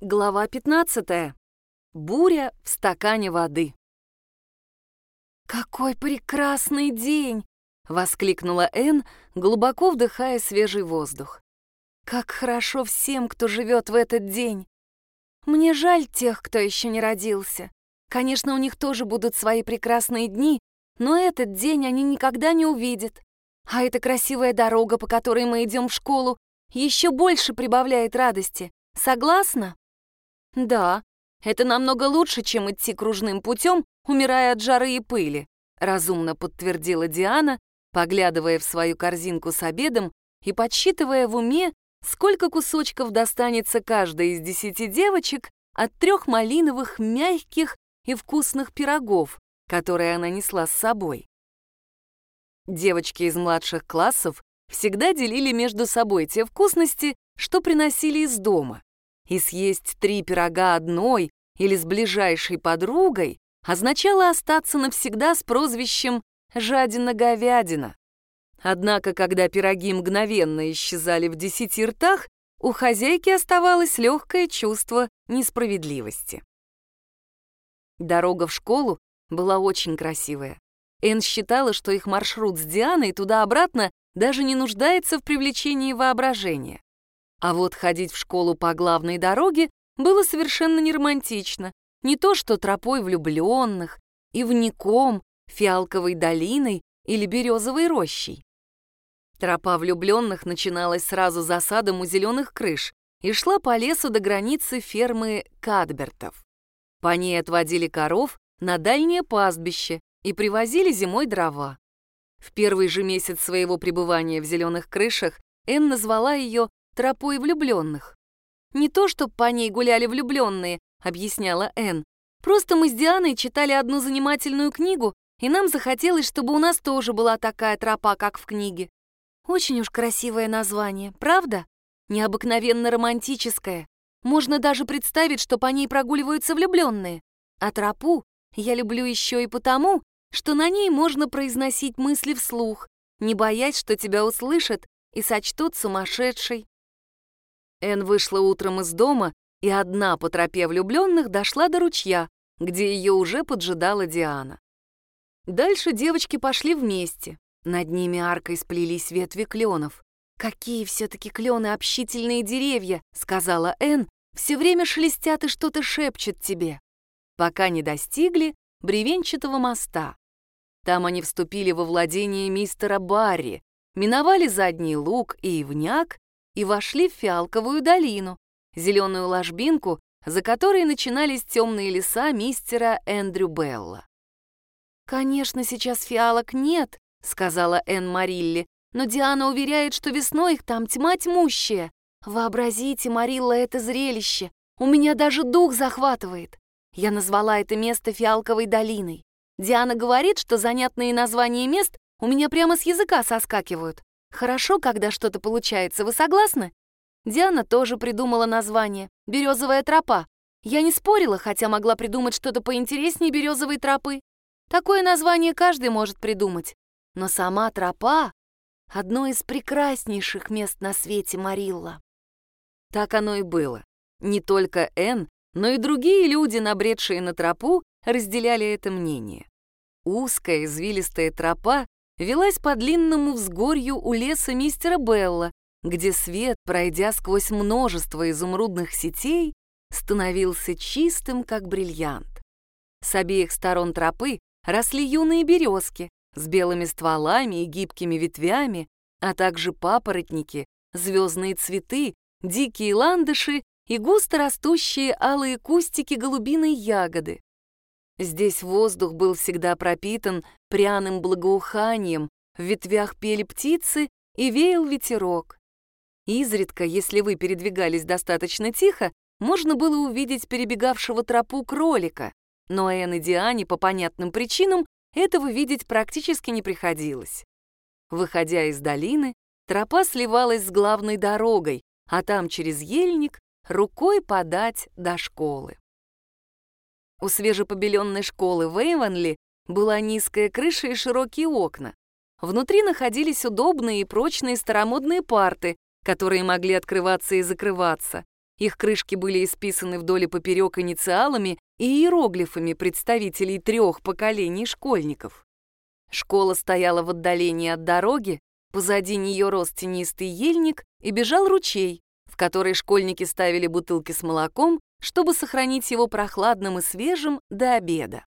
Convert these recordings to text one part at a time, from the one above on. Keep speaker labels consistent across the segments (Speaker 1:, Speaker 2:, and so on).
Speaker 1: Глава 15. Буря в стакане воды. «Какой прекрасный день!» — воскликнула Энн, глубоко вдыхая свежий воздух. «Как хорошо всем, кто живет в этот день! Мне жаль тех, кто еще не родился. Конечно, у них тоже будут свои прекрасные дни, но этот день они никогда не увидят. А эта красивая дорога, по которой мы идем в школу, еще больше прибавляет радости. Согласна?» «Да, это намного лучше, чем идти кружным путем, умирая от жары и пыли», разумно подтвердила Диана, поглядывая в свою корзинку с обедом и подсчитывая в уме, сколько кусочков достанется каждой из десяти девочек от трех малиновых мягких и вкусных пирогов, которые она несла с собой. Девочки из младших классов всегда делили между собой те вкусности, что приносили из дома и съесть три пирога одной или с ближайшей подругой означало остаться навсегда с прозвищем «жадина-говядина». Однако, когда пироги мгновенно исчезали в десяти ртах, у хозяйки оставалось легкое чувство несправедливости. Дорога в школу была очень красивая. Энн считала, что их маршрут с Дианой туда-обратно даже не нуждается в привлечении воображения. А вот ходить в школу по главной дороге было совершенно не романтично. Не то что тропой влюбленных, ивником, фиалковой долиной или березовой рощей. Тропа влюбленных начиналась сразу за садом у зеленых крыш и шла по лесу до границы фермы Кадбертов. По ней отводили коров на дальнее пастбище и привозили зимой дрова. В первый же месяц своего пребывания в зеленых крышах Энн назвала ее тропой влюбленных. Не то, чтобы по ней гуляли влюбленные, объясняла Энн. Просто мы с Дианой читали одну занимательную книгу, и нам захотелось, чтобы у нас тоже была такая тропа, как в книге. Очень уж красивое название, правда? Необыкновенно романтическое. Можно даже представить, что по ней прогуливаются влюбленные. А тропу я люблю еще и потому, что на ней можно произносить мысли вслух, не боясь, что тебя услышат и сочтут сумасшедшей. Эн вышла утром из дома и одна по тропе влюбленных дошла до ручья, где ее уже поджидала Диана. Дальше девочки пошли вместе. Над ними аркой сплелись ветви кленов. «Какие все-таки клены общительные деревья!» — сказала Эн. «Все время шелестят и что-то шепчут тебе». Пока не достигли бревенчатого моста. Там они вступили во владение мистера Барри, миновали задний луг и ивняк и вошли в Фиалковую долину, зеленую ложбинку, за которой начинались темные леса мистера Эндрю Белла. «Конечно, сейчас фиалок нет», — сказала Энн Марилли, «но Диана уверяет, что весной их там тьма тьмущая. Вообразите, Марилла, это зрелище. У меня даже дух захватывает. Я назвала это место Фиалковой долиной. Диана говорит, что занятные названия мест у меня прямо с языка соскакивают. Хорошо, когда что-то получается, вы согласны? Диана тоже придумала название «Березовая тропа». Я не спорила, хотя могла придумать что-то поинтереснее березовой тропы. Такое название каждый может придумать. Но сама тропа — одно из прекраснейших мест на свете Марилла. Так оно и было. Не только Энн, но и другие люди, набредшие на тропу, разделяли это мнение. Узкая извилистая тропа велась по длинному взгорью у леса мистера Белла, где свет, пройдя сквозь множество изумрудных сетей, становился чистым, как бриллиант. С обеих сторон тропы росли юные березки с белыми стволами и гибкими ветвями, а также папоротники, звездные цветы, дикие ландыши и густо растущие алые кустики голубиной ягоды. Здесь воздух был всегда пропитан пряным благоуханием, в ветвях пели птицы и веял ветерок. Изредка, если вы передвигались достаточно тихо, можно было увидеть перебегавшего тропу кролика, но Энн и Диане по понятным причинам этого видеть практически не приходилось. Выходя из долины, тропа сливалась с главной дорогой, а там через ельник рукой подать до школы. У свежепобеленной школы в Эйвенли была низкая крыша и широкие окна. Внутри находились удобные и прочные старомодные парты, которые могли открываться и закрываться, Их крышки были исписаны вдоль и поперек инициалами и иероглифами представителей трех поколений школьников. Школа стояла в отдалении от дороги, позади нее рос тенистый ельник и бежал ручей, в который школьники ставили бутылки с молоком, чтобы сохранить его прохладным и свежим до обеда.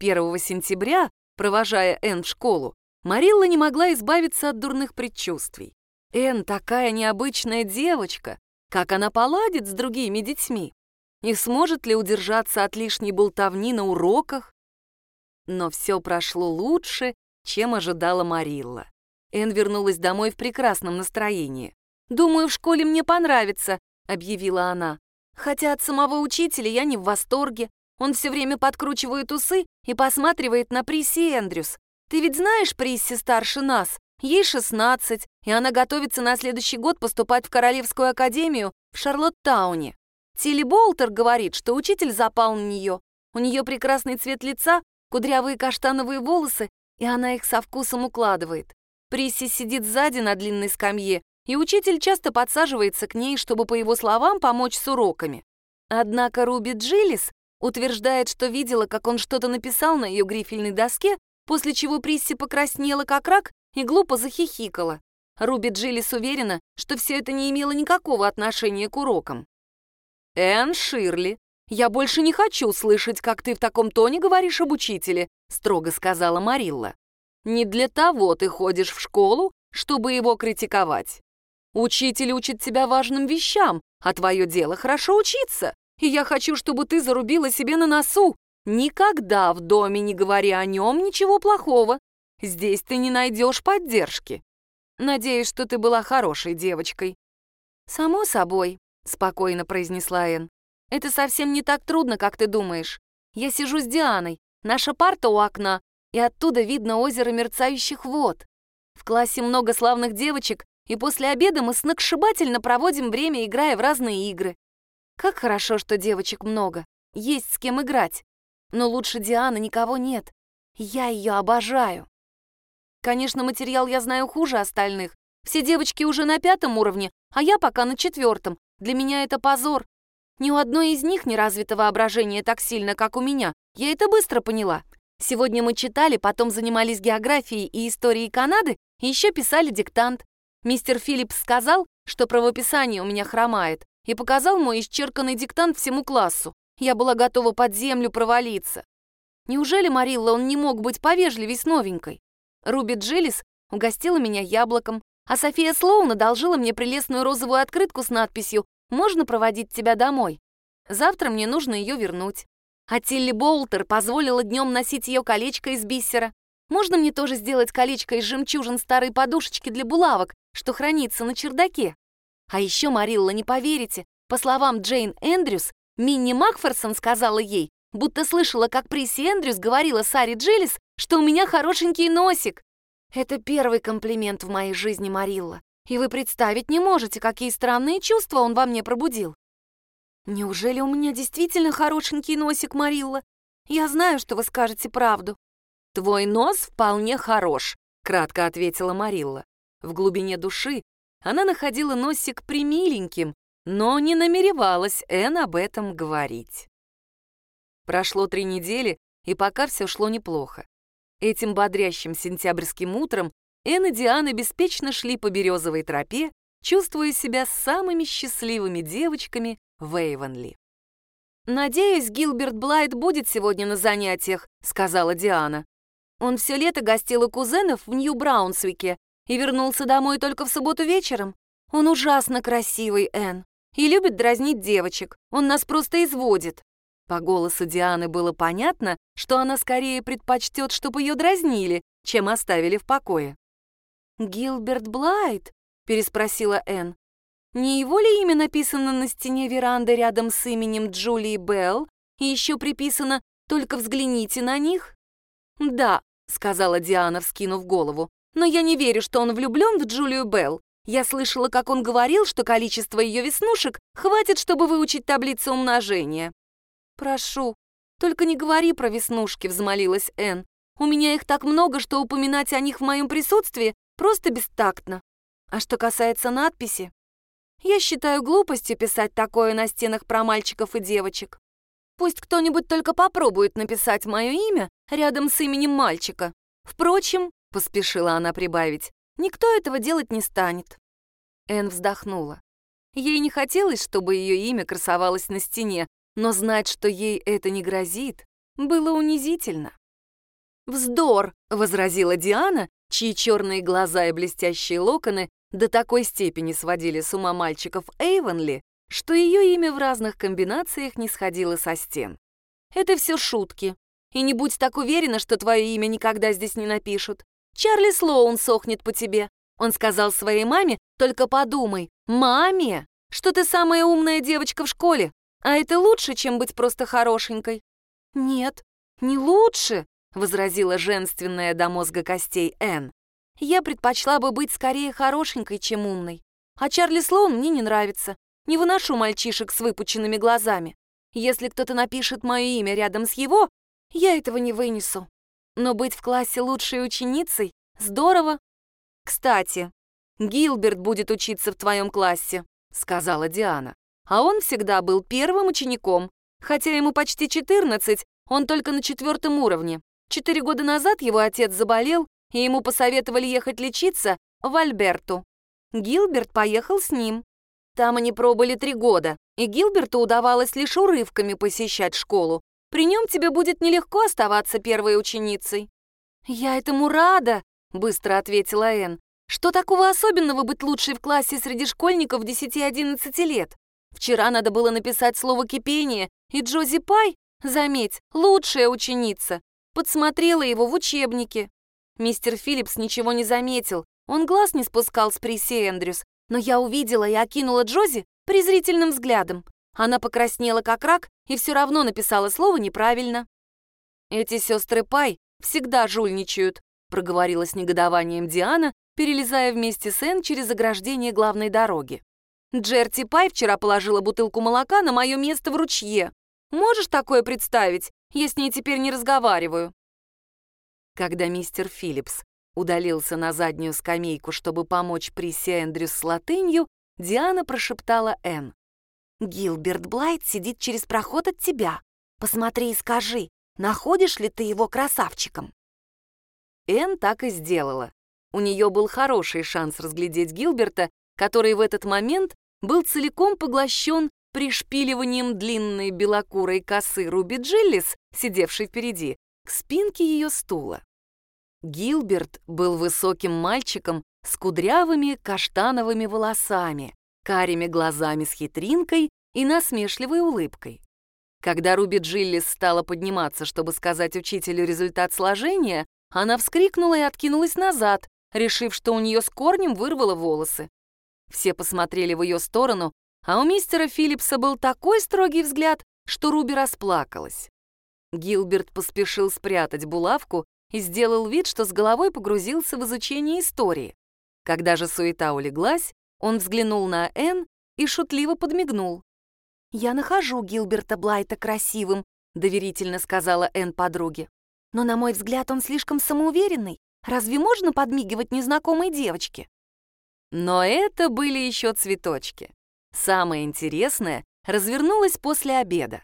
Speaker 1: 1 сентября, провожая Энн в школу, Марилла не могла избавиться от дурных предчувствий. Энн такая необычная девочка, как она поладит с другими детьми? И сможет ли удержаться от лишней болтовни на уроках? Но все прошло лучше, чем ожидала Марилла. Энн вернулась домой в прекрасном настроении. «Думаю, в школе мне понравится», — объявила она. «Хотя от самого учителя я не в восторге. Он все время подкручивает усы и посматривает на Присси Эндрюс. Ты ведь знаешь Присси старше нас? Ей 16, и она готовится на следующий год поступать в Королевскую академию в Шарлоттауне. Тилли Болтер говорит, что учитель запал на нее. У нее прекрасный цвет лица, кудрявые каштановые волосы, и она их со вкусом укладывает. Присси сидит сзади на длинной скамье, и учитель часто подсаживается к ней, чтобы, по его словам, помочь с уроками. Однако Руби Джилlis утверждает, что видела, как он что-то написал на ее грифельной доске, после чего Присси покраснела как рак и глупо захихикала. Руби Джилис уверена, что все это не имело никакого отношения к урокам. «Энн Ширли, я больше не хочу слышать, как ты в таком тоне говоришь об учителе», строго сказала Марилла. «Не для того ты ходишь в школу, чтобы его критиковать. Учитель учит тебя важным вещам, а твое дело хорошо учиться. И я хочу, чтобы ты зарубила себе на носу. Никогда в доме не говори о нем ничего плохого. Здесь ты не найдешь поддержки. Надеюсь, что ты была хорошей девочкой». «Само собой», — спокойно произнесла Энн. «Это совсем не так трудно, как ты думаешь. Я сижу с Дианой, наша парта у окна, и оттуда видно озеро мерцающих вод. В классе много славных девочек, и после обеда мы сногсшибательно проводим время, играя в разные игры. Как хорошо, что девочек много, есть с кем играть. Но лучше Дианы никого нет. Я ее обожаю. Конечно, материал я знаю хуже остальных. Все девочки уже на пятом уровне, а я пока на четвертом. Для меня это позор. Ни у одной из них не развито воображение так сильно, как у меня. Я это быстро поняла. Сегодня мы читали, потом занимались географией и историей Канады, и еще писали диктант. Мистер Филлипс сказал, что правописание у меня хромает, и показал мой исчерканный диктант всему классу. Я была готова под землю провалиться. Неужели, Марилла, он не мог быть повежливей с новенькой? Руби Джилис угостила меня яблоком, а София Слоун одолжила мне прелестную розовую открытку с надписью «Можно проводить тебя домой?». Завтра мне нужно ее вернуть. А Тилли Болтер позволила днем носить ее колечко из бисера. Можно мне тоже сделать колечко из жемчужин старой подушечки для булавок, что хранится на чердаке? А еще, Марилла, не поверите, по словам Джейн Эндрюс, Минни Макферсон сказала ей, будто слышала, как Приси Эндрюс говорила Саре Джилис, что у меня хорошенький носик. Это первый комплимент в моей жизни, Марилла. И вы представить не можете, какие странные чувства он во мне пробудил. Неужели у меня действительно хорошенький носик, Марилла? Я знаю, что вы скажете правду. Твой нос вполне хорош, кратко ответила Марилла. В глубине души она находила носик примиленьким, но не намеревалась Эн об этом говорить. Прошло три недели, и пока все шло неплохо. Этим бодрящим сентябрьским утром Энн и Диана беспечно шли по березовой тропе, чувствуя себя самыми счастливыми девочками в Эйвенли. «Надеюсь, Гилберт Блайт будет сегодня на занятиях», — сказала Диана. «Он все лето гостил у кузенов в Нью-Браунсвике и вернулся домой только в субботу вечером. Он ужасно красивый, Энн, и любит дразнить девочек. Он нас просто изводит». По голосу Дианы было понятно, что она скорее предпочтет, чтобы ее дразнили, чем оставили в покое. «Гилберт Блайт?» — переспросила Энн. «Не его ли имя написано на стене веранды рядом с именем Джулии Белл и еще приписано «Только взгляните на них»?» «Да», — сказала Диана, вскинув голову, «но я не верю, что он влюблен в Джулию Белл. Я слышала, как он говорил, что количество ее веснушек хватит, чтобы выучить таблицу умножения. «Прошу, только не говори про веснушки», — взмолилась Энн. «У меня их так много, что упоминать о них в моем присутствии просто бестактно. А что касается надписи, Я считаю глупостью писать такое на стенах про мальчиков и девочек. Пусть кто-нибудь только попробует написать мое имя рядом с именем мальчика. Впрочем, поспешила она прибавить, никто этого делать не станет. Эн вздохнула. Ей не хотелось, чтобы ее имя красовалось на стене, но знать, что ей это не грозит, было унизительно. «Вздор!» — возразила Диана, чьи черные глаза и блестящие локоны до такой степени сводили с ума мальчиков Эйвенли, что ее имя в разных комбинациях не сходило со стен. «Это все шутки. И не будь так уверена, что твое имя никогда здесь не напишут. Чарли Слоун сохнет по тебе. Он сказал своей маме, только подумай, маме, что ты самая умная девочка в школе, а это лучше, чем быть просто хорошенькой. Нет, не лучше, возразила женственная до мозга костей Энн. Я предпочла бы быть скорее хорошенькой, чем умной. А Чарли Слоун мне не нравится. Не выношу мальчишек с выпученными глазами. Если кто-то напишет мое имя рядом с его, я этого не вынесу. Но быть в классе лучшей ученицей — здорово. Кстати, Гилберт будет учиться в твоем классе, сказала Диана. А он всегда был первым учеником. Хотя ему почти 14, он только на четвертом уровне. Четыре года назад его отец заболел, и ему посоветовали ехать лечиться в Альберту. Гилберт поехал с ним. Там они пробыли три года, и Гилберту удавалось лишь урывками посещать школу. При нем тебе будет нелегко оставаться первой ученицей. «Я этому рада», — быстро ответила Энн. «Что такого особенного быть лучшей в классе среди школьников 10-11 лет? Вчера надо было написать слово «кипение», и Джози Пай, заметь, лучшая ученица, подсмотрела его в учебнике. Мистер Филлипс ничего не заметил, он глаз не спускал с Присси Эндрюс, но я увидела и окинула Джози презрительным взглядом. Она покраснела как рак и все равно написала слово неправильно. «Эти сестры Пай всегда жульничают», проговорила с негодованием Диана, перелезая вместе с Энн через ограждение главной дороги. Джерти Пай вчера положила бутылку молока на мое место в ручье. Можешь такое представить? Я с ней теперь не разговариваю. Когда мистер Филлипс удалился на заднюю скамейку, чтобы помочь Присси Эндрюс с латынью, Диана прошептала Энн. «Гилберт Блайт сидит через проход от тебя. Посмотри и скажи, находишь ли ты его красавчиком?» Энн так и сделала. У нее был хороший шанс разглядеть Гилберта, который в этот момент был целиком поглощен пришпиливанием длинной белокурой косы Руби Джиллис, сидевшей впереди, к спинке ее стула. Гилберт был высоким мальчиком с кудрявыми каштановыми волосами, карими глазами с хитринкой и насмешливой улыбкой. Когда Руби Джиллис стала подниматься, чтобы сказать учителю результат сложения, она вскрикнула и откинулась назад, решив, что у нее с корнем вырвало волосы. Все посмотрели в ее сторону, а у мистера Филлипса был такой строгий взгляд, что Руби расплакалась. Гилберт поспешил спрятать булавку и сделал вид, что с головой погрузился в изучение истории. Когда же суета улеглась, он взглянул на Энн и шутливо подмигнул. «Я нахожу Гилберта Блайта красивым», — доверительно сказала Энн подруге. «Но, на мой взгляд, он слишком самоуверенный. Разве можно подмигивать незнакомой девочке?» Но это были еще цветочки. Самое интересное развернулось после обеда.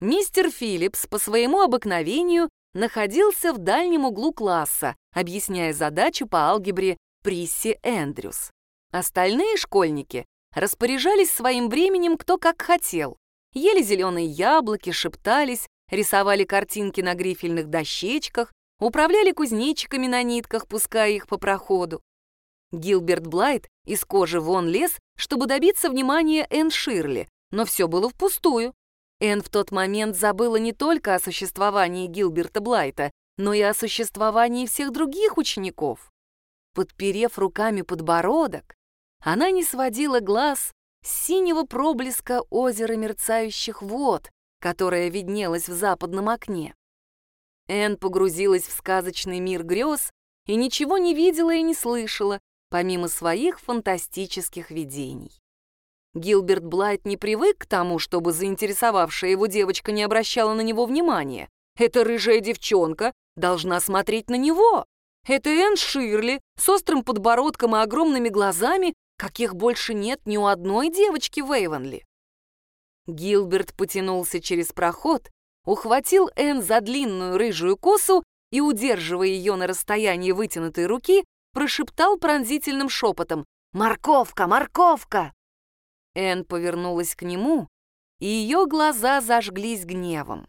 Speaker 1: Мистер Филлипс по своему обыкновению находился в дальнем углу класса, объясняя задачу по алгебре Присси Эндрюс. Остальные школьники распоряжались своим временем кто как хотел. Ели зеленые яблоки, шептались, рисовали картинки на грифельных дощечках, управляли кузнечиками на нитках, пуская их по проходу. Гилберт Блайт из кожи вон лез, чтобы добиться внимания Энн Ширли, но все было впустую. Энн в тот момент забыла не только о существовании Гилберта Блайта, но и о существовании всех других учеников. Подперев руками подбородок, она не сводила глаз с синего проблеска озера мерцающих вод, которое виднелось в западном окне. Энн погрузилась в сказочный мир грез и ничего не видела и не слышала, помимо своих фантастических видений. Гилберт Блайт не привык к тому, чтобы заинтересовавшая его девочка не обращала на него внимания. Эта рыжая девчонка должна смотреть на него. Это Энн Ширли с острым подбородком и огромными глазами, каких больше нет ни у одной девочки в Эйвонли. Гилберт потянулся через проход, ухватил Энн за длинную рыжую косу и, удерживая ее на расстоянии вытянутой руки, прошептал пронзительным шепотом «Морковка! Морковка!». Энн повернулась к нему, и ее глаза зажглись гневом.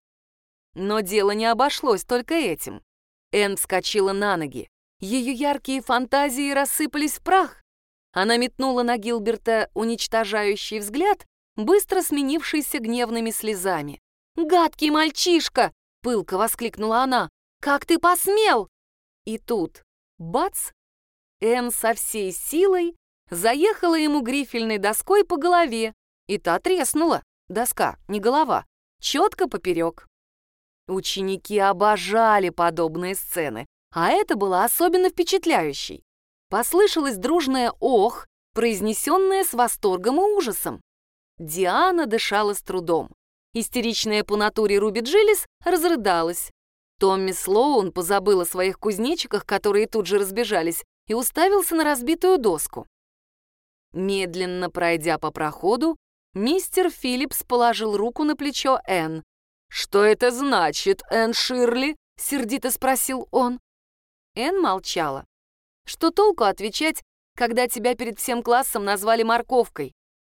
Speaker 1: Но дело не обошлось только этим. Энн вскочила на ноги. Ее яркие фантазии рассыпались в прах. Она метнула на Гилберта уничтожающий взгляд, быстро сменившийся гневными слезами. «Гадкий мальчишка!» — пылко воскликнула она. «Как ты посмел?» И тут, бац, Энн со всей силой заехала ему грифельной доской по голове, и та треснула, доска, не голова, четко поперек. Ученики обожали подобные сцены, а это было особенно впечатляющей. Послышалось дружное «ох», произнесенное с восторгом и ужасом. Диана дышала с трудом. Истеричная по натуре Руби Джилlis разрыдалась. Томми Слоун позабыл о своих кузнечиках, которые тут же разбежались, и уставился на разбитую доску. Медленно пройдя по проходу, мистер Филлипс положил руку на плечо Энн. «Что это значит, Энн Ширли?» — сердито спросил он. Энн молчала. Что толку отвечать, когда тебя перед всем классом назвали морковкой?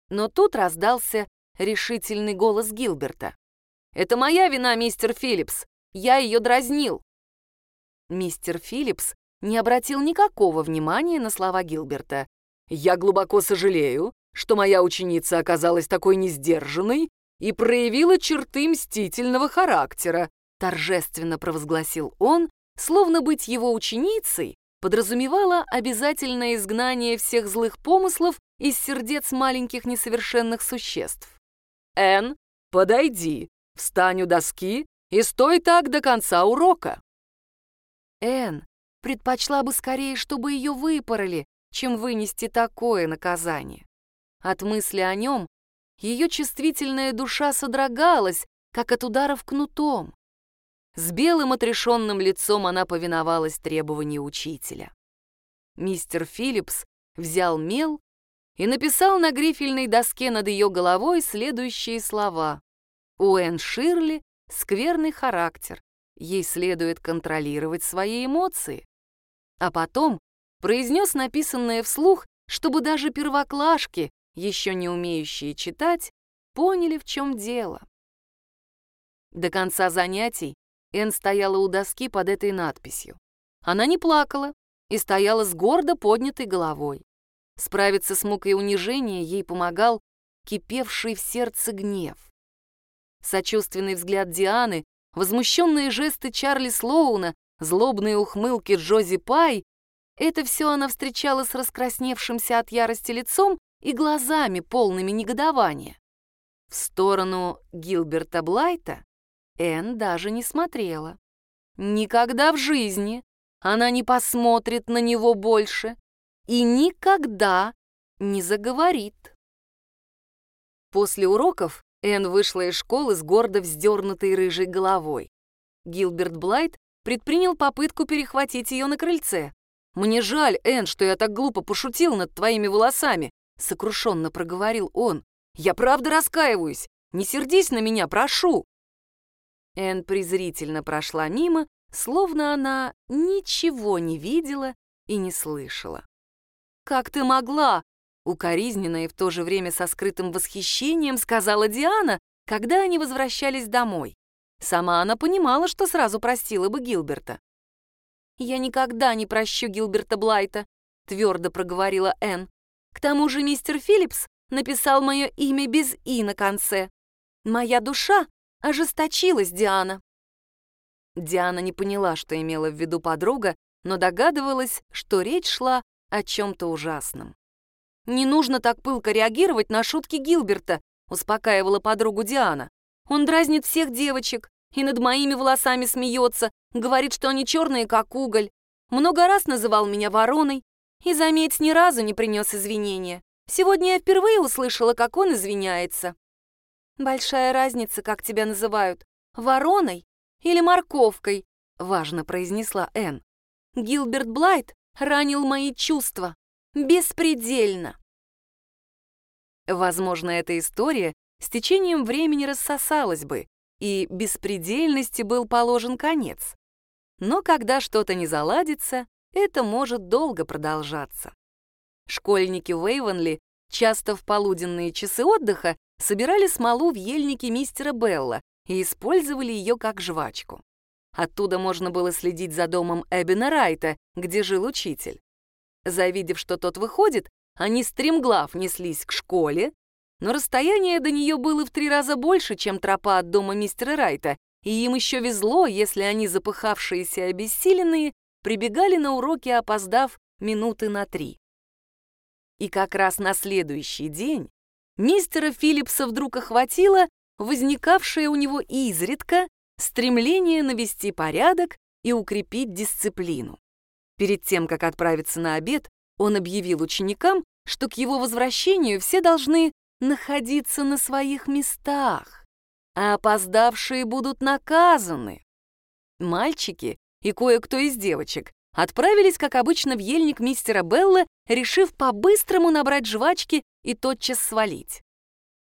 Speaker 1: Но тут раздался решительный голос Гилберта. «Это моя вина, мистер Филлипс. Я ее дразнил». Мистер Филлипс не обратил никакого внимания на слова Гилберта. «Я глубоко сожалею, что моя ученица оказалась такой несдержанной и проявила черты мстительного характера», торжественно провозгласил он, словно быть его ученицей подразумевало обязательное изгнание всех злых помыслов из сердец маленьких несовершенных существ. «Энн, подойди, встань у доски и стой так до конца урока». Энн предпочла бы скорее, чтобы ее выпороли, чем вынести такое наказание. От мысли о нем ее чувствительная душа содрогалась, как от ударов кнутом. С белым отрешенным лицом она повиновалась требованию учителя. Мистер Филлипс взял мел и написал на грифельной доске над ее головой следующие слова. У Энн Ширли скверный характер, ей следует контролировать свои эмоции. А потом произнес написанное вслух, чтобы даже первоклашки, еще не умеющие читать, поняли, в чем дело. До конца занятий Энн стояла у доски под этой надписью. Она не плакала и стояла с гордо поднятой головой. Справиться с мукой унижения ей помогал кипевший в сердце гнев. Сочувственный взгляд Дианы, возмущенные жесты Чарли Слоуна, злобные ухмылки Джози Пай — это все она встречала с раскрасневшимся от ярости лицом и глазами, полными негодования. В сторону Гилберта Блайта Энн даже не смотрела. Никогда в жизни она не посмотрит на него больше и никогда не заговорит. После уроков Энн вышла из школы с гордо вздернутой рыжей головой. Гилберт Блайт предпринял попытку перехватить ее на крыльце. «Мне жаль, Энн, что я так глупо пошутил над твоими волосами», — сокрушенно проговорил он. «Я правда раскаиваюсь. Не сердись на меня, прошу». Энн презрительно прошла мимо, словно она ничего не видела и не слышала. «Как ты могла?» — укоризненно и в то же время со скрытым восхищением сказала Диана, когда они возвращались домой. Сама она понимала, что сразу простила бы Гилберта. «Я никогда не прощу Гилберта Блайта», — твердо проговорила Энн. «К тому же мистер Филлипс написал мое имя без «и» на конце. Моя душа ожесточилась Диана. Диана не поняла, что имела в виду подруга, но догадывалась, что речь шла о чем-то ужасном. «Не нужно так пылко реагировать на шутки Гилберта», успокаивала подругу Диана. «Он дразнит всех девочек и над моими волосами смеется, говорит, что они черные, как уголь. Много раз называл меня вороной и, заметь, ни разу не принес извинения. Сегодня я впервые услышала, как он извиняется. «Большая разница, как тебя называют, вороной или морковкой», — важно произнесла Энн. «Гилберт Блайт ранил мои чувства. Беспредельно. Возможно, эта история с течением времени рассосалась бы, и беспредельности был положен конец. Но когда что-то не заладится, это может долго продолжаться. Школьники Вейвенли часто в полуденные часы отдыха собирали смолу в ельнике мистера Белла и использовали ее как жвачку. Оттуда можно было следить за домом Эббина Райта, где жил учитель. Завидев, что тот выходит, они стремглав неслись к школе, но расстояние до нее было в три раза больше, чем тропа от дома мистера Райта, и им еще везло, если они, запыхавшиеся и обессиленные, прибегали на уроки, опоздав минуты на три. И как раз на следующий день мистера Филлипса вдруг охватило возникавшее у него изредка стремление навести порядок и укрепить дисциплину. Перед тем, как отправиться на обед, он объявил ученикам, что к его возвращению все должны находиться на своих местах, а опоздавшие будут наказаны. Мальчики и кое-кто из девочек отправились, как обычно, в ельник мистера Белла, решив по-быстрому набрать жвачки и тотчас свалить.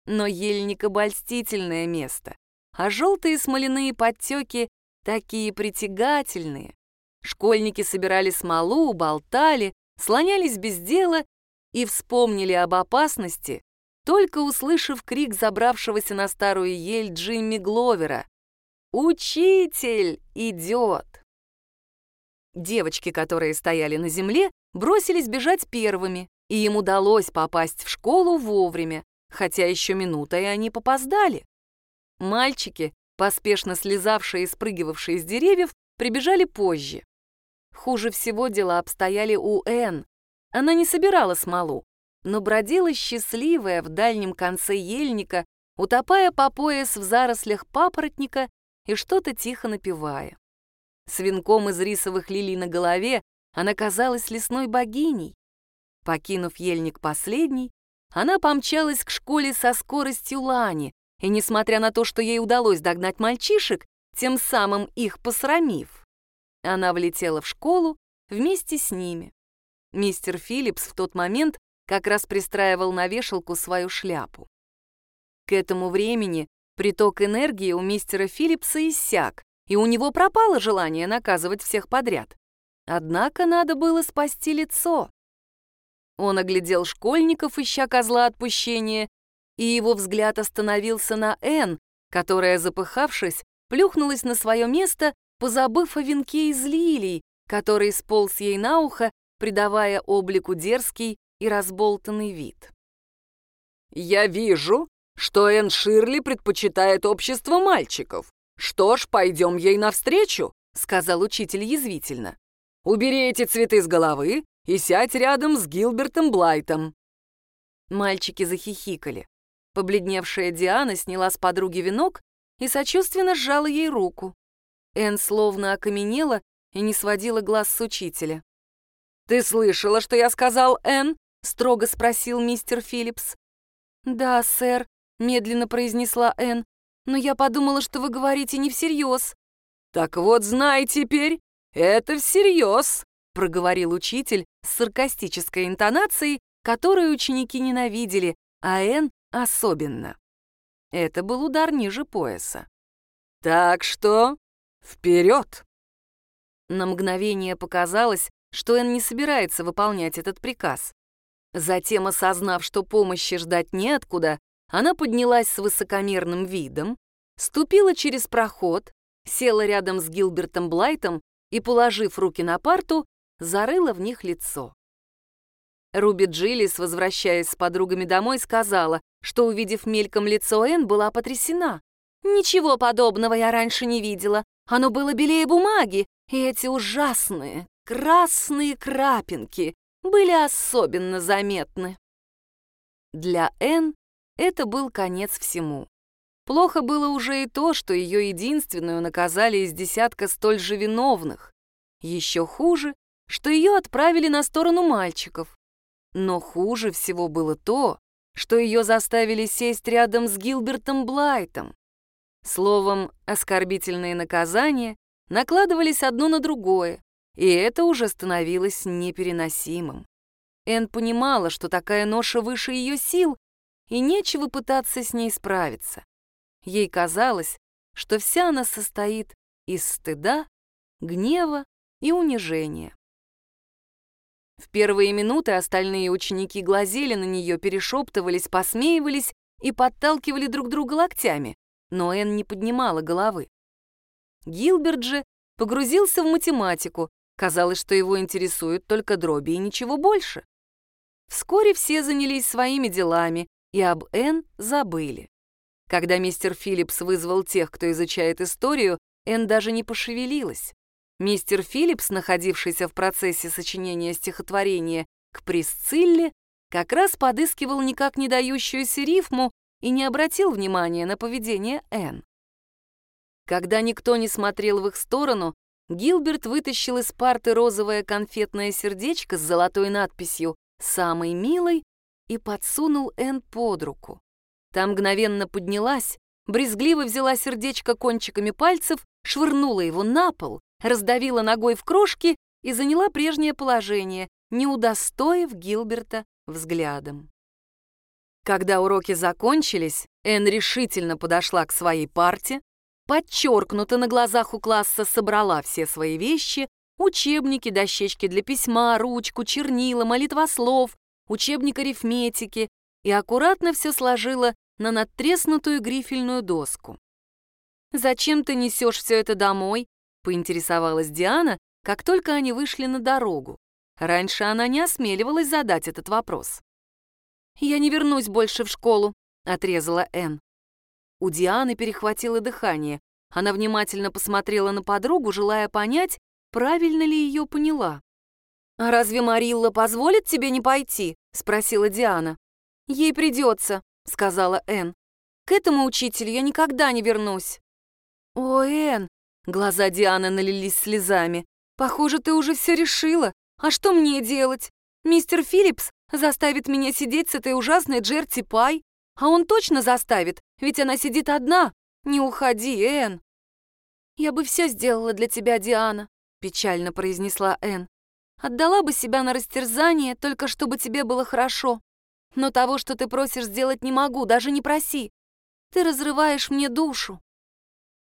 Speaker 1: Но ельник — обольстительное место, а желтые смоляные подтеки такие притягательные. Школьники собирали смолу, болтали, слонялись без дела и вспомнили об опасности, только услышав крик забравшегося на старую ель Джимми Гловера. «Учитель идет!» Девочки, которые стояли на земле, бросились бежать первыми, и им удалось попасть в школу вовремя, хотя еще минута и они попоздали. Мальчики, поспешно слезавшие и спрыгивавшие с деревьев, прибежали позже. Хуже всего дела обстояли у Энн. Она не собирала смолу, но бродила счастливая в дальнем конце ельника, утопая по пояс в зарослях папоротника и что-то тихо напевая. С венком из рисовых лилий на голове она казалась лесной богиней. Покинув ельник последний, она помчалась к школе со скоростью лани, и, несмотря на то, что ей удалось догнать мальчишек, тем самым их посрамив, она влетела в школу вместе с ними. Мистер Филлипс в тот момент как раз пристраивал на вешалку свою шляпу. К этому времени приток энергии у мистера Филлипса иссяк, и у него пропало желание наказывать всех подряд. Однако надо было спасти лицо. Он оглядел школьников, ища козла отпущения, и его взгляд остановился на Энн, которая, запыхавшись, плюхнулась на свое место, позабыв о венке из лилий, который сполз ей на ухо, придавая облику дерзкий и разболтанный вид. «Я вижу, что Энн Ширли предпочитает общество мальчиков. Что ж, пойдем ей навстречу», — сказал учитель язвительно. «Убери эти цветы с головы и сядь рядом с Гилбертом Блайтом». Мальчики захихикали. Побледневшая Диана сняла с подруги венок и сочувственно сжала ей руку. Энн словно окаменела и не сводила глаз с учителя. «Ты слышала, что я сказал, Энн?» — строго спросил мистер Филлипс. «Да, сэр», — медленно произнесла Энн, «но я подумала, что вы говорите не всерьез». «Так вот, знай теперь, это всерьез», — проговорил учитель с саркастической интонацией, которую ученики ненавидели, а Энн особенно. Это был удар ниже пояса. «Так что вперед!» На мгновение показалось, что Энн не собирается выполнять этот приказ. Затем, осознав, что помощи ждать неоткуда, она поднялась с высокомерным видом, ступила через проход, села рядом с Гилбертом Блайтом и, положив руки на парту, зарыла в них лицо. Руби Джиллис, возвращаясь с подругами домой, сказала, что, увидев мельком лицо Энн, была потрясена. «Ничего подобного я раньше не видела. Оно было белее бумаги, и эти ужасные красные крапинки были особенно заметны. Для Энн это был конец всему. Плохо было уже и то, что ее единственную наказали из десятка столь же виновных. Еще хуже, что ее отправили на сторону мальчиков. Но хуже всего было то, что ее заставили сесть рядом с Гилбертом Блайтом. Словом, оскорбительные наказания накладывались одно на другое, и это уже становилось непереносимым. Энн понимала, что такая ноша выше ее сил, и нечего пытаться с ней справиться. Ей казалось, что вся она состоит из стыда, гнева и унижения. В первые минуты остальные ученики глазели на нее, перешептывались, посмеивались и подталкивали друг друга локтями, но Энн не поднимала головы. Гилберт же погрузился в математику, казалось, что его интересуют только дроби и ничего больше. Вскоре все занялись своими делами и об Энн забыли. Когда мистер Филлипс вызвал тех, кто изучает историю, Энн даже не пошевелилась. Мистер Филлипс, находившийся в процессе сочинения стихотворения к Присцилле, как раз подыскивал никак не дающуюся рифму и не обратил внимания на поведение Энн. Когда никто не смотрел в их сторону, Гилберт вытащил из парты розовое конфетное сердечко с золотой надписью «Самый милый» и подсунул Энн под руку. Та мгновенно поднялась, брезгливо взяла сердечко кончиками пальцев, швырнула его на пол, раздавила ногой в крошки и заняла прежнее положение, не удостоив Гилберта взглядом. Когда уроки закончились, Энн решительно подошла к своей парте, подчеркнуто на глазах у класса собрала все свои вещи, учебники, дощечки для письма, ручку, чернила, молитвослов, учебник арифметики и аккуратно все сложила на надтреснутую грифельную доску. «Зачем ты несешь все это домой?» — поинтересовалась Диана, как только они вышли на дорогу. Раньше она не осмеливалась задать этот вопрос. «Я не вернусь больше в школу», — отрезала Энн. У Дианы перехватило дыхание. Она внимательно посмотрела на подругу, желая понять, правильно ли ее поняла. «А разве Марилла позволит тебе не пойти?» — спросила Диана. «Ей придется», — сказала Энн. «К этому учителю я никогда не вернусь». «О, Энн!» — глаза Дианы налились слезами. «Похоже, ты уже все решила. А что мне делать? Мистер Филлипс заставит меня сидеть с этой ужасной Джерти Пай? А он точно заставит, ведь она сидит одна. Не уходи, Энн!» «Я бы все сделала для тебя, Диана», — печально произнесла Энн. «Отдала бы себя на растерзание, только чтобы тебе было хорошо. Но того, что ты просишь сделать, не могу, даже не проси. Ты разрываешь мне душу.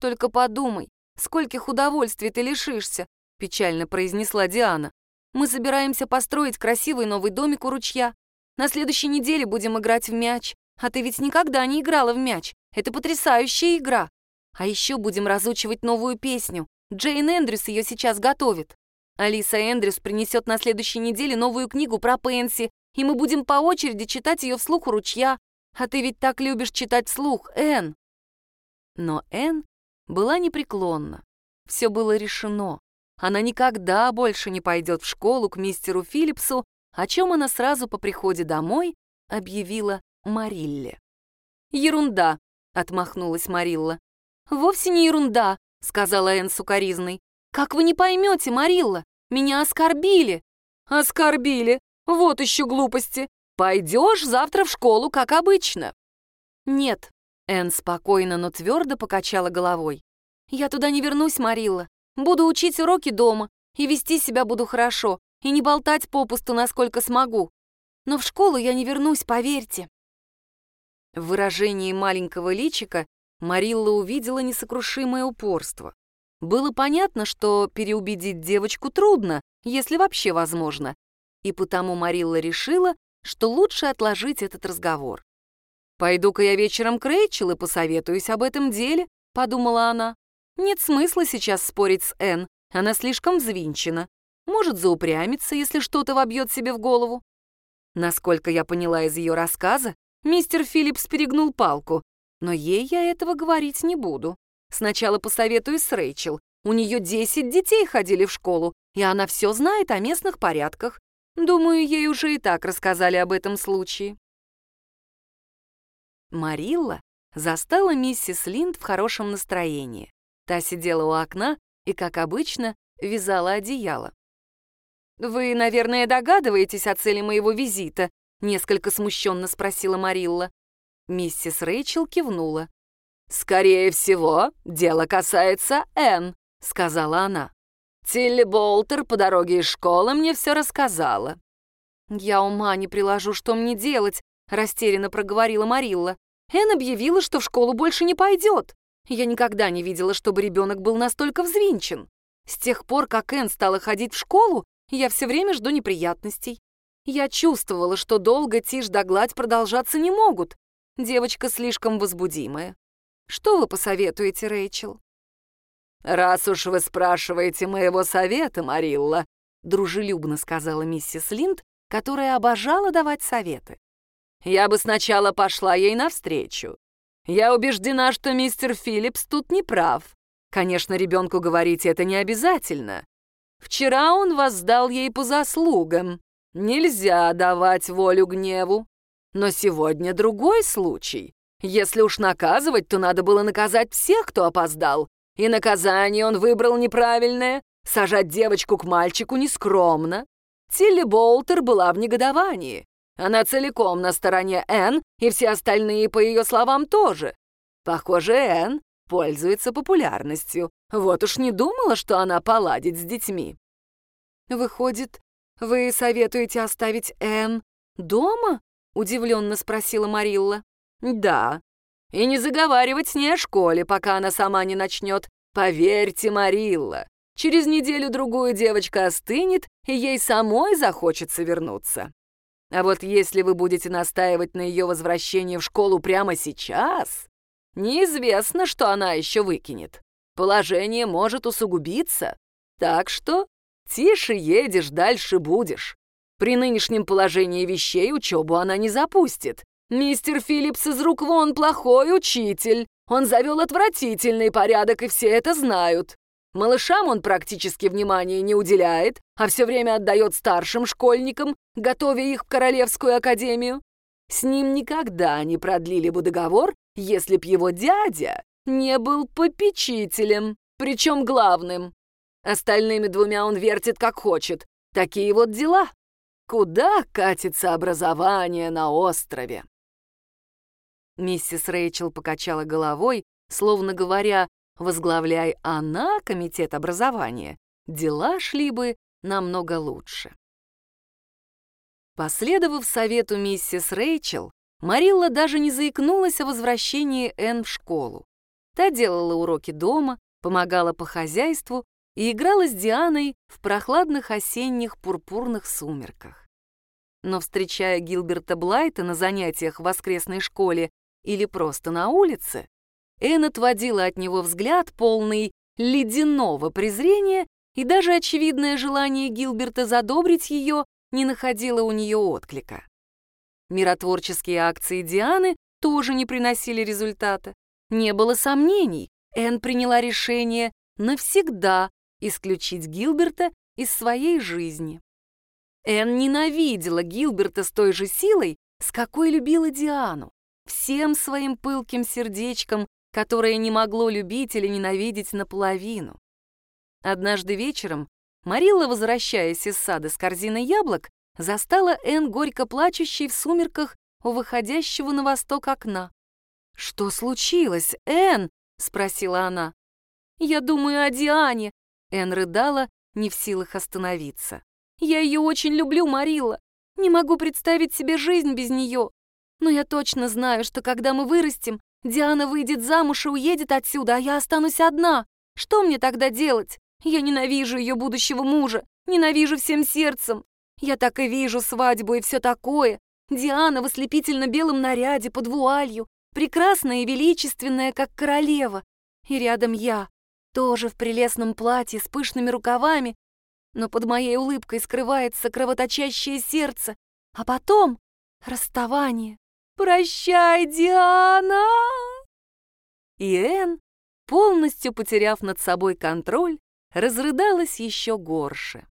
Speaker 1: Только подумай, скольких удовольствий ты лишишься, печально произнесла Диана. Мы собираемся построить красивый новый домик у ручья. На следующей неделе будем играть в мяч. А ты ведь никогда не играла в мяч. Это потрясающая игра. А еще будем разучивать новую песню. Джейн Эндрюс ее сейчас готовит. Алиса Эндрюс принесет на следующей неделе новую книгу про Пенси, и мы будем по очереди читать ее вслух у ручья. А ты ведь так любишь читать вслух, Энн!» Но Энн была непреклонна. Все было решено. Она никогда больше не пойдет в школу к мистеру Филлипсу, о чем она сразу по приходе домой объявила Марилле. «Ерунда!» — отмахнулась Марилла. «Вовсе не ерунда!» — сказала Энн сукоризной. «Как вы не поймете, Марилла? Меня оскорбили!» «Оскорбили? Вот еще глупости. Пойдешь завтра в школу, как обычно. Нет. Энн спокойно, но твердо покачала головой. Я туда не вернусь, Марилла. Буду учить уроки дома и вести себя буду хорошо, и не болтать попусту, насколько смогу. Но в школу я не вернусь, поверьте. В выражении маленького личика Марилла увидела несокрушимое упорство. Было понятно, что переубедить девочку трудно, если вообще возможно, и потому Марилла решила, что лучше отложить этот разговор. «Пойду-ка я вечером к Рэйчел и посоветуюсь об этом деле», — подумала она. «Нет смысла сейчас спорить с Энн, она слишком взвинчена. Может заупрямиться, если что-то вобьет себе в голову». Насколько я поняла из ее рассказа, мистер Филлипс перегнул палку, но ей я этого говорить не буду. Сначала посоветуюсь с Рэйчел. У нее 10 детей ходили в школу, и она все знает о местных порядках. Думаю, ей уже и так рассказали об этом случае. Марилла застала миссис Линд в хорошем настроении. Та сидела у окна и, как обычно, вязала одеяло. «Вы, наверное, догадываетесь о цели моего визита?» — несколько смущенно спросила Марилла. Миссис Рэйчел кивнула. «Скорее всего, дело касается Энн», — сказала она. Тилли Болтер по дороге из школы мне все рассказала. Я ума не приложу, что мне делать, — растерянно проговорила Марилла. «Эн объявила, что в школу больше не пойдет. Я никогда не видела, чтобы ребенок был настолько взвинчен. С тех пор, как Эн стала ходить в школу, я все время жду неприятностей. Я чувствовала, что долго тишь да гладь продолжаться не могут. Девочка слишком возбудимая. Что вы посоветуете, Рэйчел?»
Speaker 2: «Раз уж вы спрашиваете моего совета, Марилла», дружелюбно сказала миссис Линд, которая обожала давать советы. «Я бы сначала пошла ей навстречу. Я убеждена, что мистер Филлипс тут не прав. Конечно, ребенку говорить это не обязательно. Вчера он воздал ей по заслугам. Нельзя давать волю гневу. Но сегодня другой случай. Если уж наказывать, то надо было наказать всех, кто опоздал. И наказание он выбрал неправильное. Сажать девочку к мальчику нескромно. Тилли Болтер была в негодовании. Она целиком на стороне Энн, и все остальные, по ее словам, тоже. Похоже, Энн пользуется популярностью. Вот уж не думала, что она поладит с детьми.
Speaker 1: «Выходит, вы советуете оставить Энн дома?» — удивленно спросила Марилла.
Speaker 2: «Да. И не заговаривать с ней о школе, пока она сама не начнет. Поверьте, Марилла, Через неделю-другую девочка остынет, и ей самой захочется вернуться. А вот если вы будете настаивать на ее возвращении в школу прямо сейчас, неизвестно, что она еще выкинет. Положение может усугубиться. Так что тише едешь, дальше будешь. При нынешнем положении вещей учебу она не запустит. Мистер Филлипс из рук вон плохой учитель. Он завел отвратительный порядок, и все это знают. Малышам он практически внимания не уделяет, а все время отдает старшим школьникам, готовя их в Королевскую академию. С ним никогда не продлили бы договор, если б его дядя не был попечителем, причем главным. Остальными двумя он вертит как хочет. Такие вот дела. Куда катится образование на острове?
Speaker 1: Миссис Рэйчел покачала головой, словно говоря, Возглавляй она комитет образования, дела шли бы намного лучше. Последовав совету миссис Рэйчел, Марилла даже не заикнулась о возвращении Энн в школу. Та делала уроки дома, помогала по хозяйству и играла с Дианой в прохладных осенних пурпурных сумерках. Но, встречая Гилберта Блайта на занятиях в воскресной школе или просто на улице, Эн отводила от него взгляд, полный ледяного презрения, и даже очевидное желание Гилберта задобрить ее не находило у нее отклика. Миротворческие акции Дианы тоже не приносили результата. Не было сомнений, Эн приняла решение навсегда исключить Гилберта из своей жизни. Эн ненавидела Гилберта с той же силой, с какой любила Диану, всем своим пылким сердечком, которое не могло любить или ненавидеть наполовину. Однажды вечером Марилла, возвращаясь из сада с корзиной яблок, застала Энн горько плачущей в сумерках у выходящего на восток окна. «Что случилось, Энн?» — спросила она. «Я думаю о Диане». Энн рыдала, не в силах остановиться. «Я ее очень люблю, Марилла. Не могу представить себе жизнь без нее. Но я точно знаю, что когда мы вырастем, Диана выйдет замуж и уедет отсюда, а я останусь одна. Что мне тогда делать? Я ненавижу ее будущего мужа, ненавижу всем сердцем. Я так и вижу свадьбу и все такое. Диана в ослепительно-белом наряде под вуалью, прекрасная и величественная, как королева. И рядом я, тоже в прелестном платье с пышными рукавами, но под моей улыбкой скрывается кровоточащее сердце, а потом расставание. «Прощай, Диана!» И Энн, полностью потеряв над собой контроль, разрыдалась еще горше.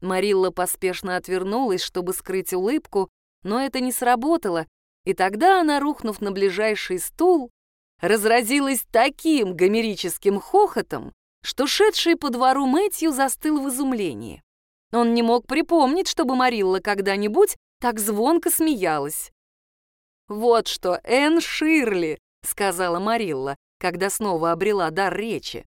Speaker 1: Марилла поспешно отвернулась, чтобы скрыть улыбку, но это не сработало, и тогда она, рухнув на ближайший стул, разразилась таким гомерическим хохотом, что шедший по двору Мэтью застыл в изумлении. Он не мог припомнить, чтобы Марилла когда-нибудь так звонко смеялась. «Вот что, Энн Ширли», — сказала Марилла, когда снова обрела дар речи.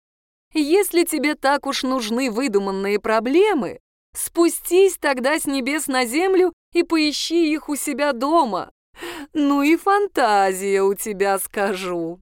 Speaker 1: «Если тебе так уж нужны выдуманные проблемы, спустись тогда с небес на землю и поищи их у себя дома. Ну и фантазия у тебя, скажу.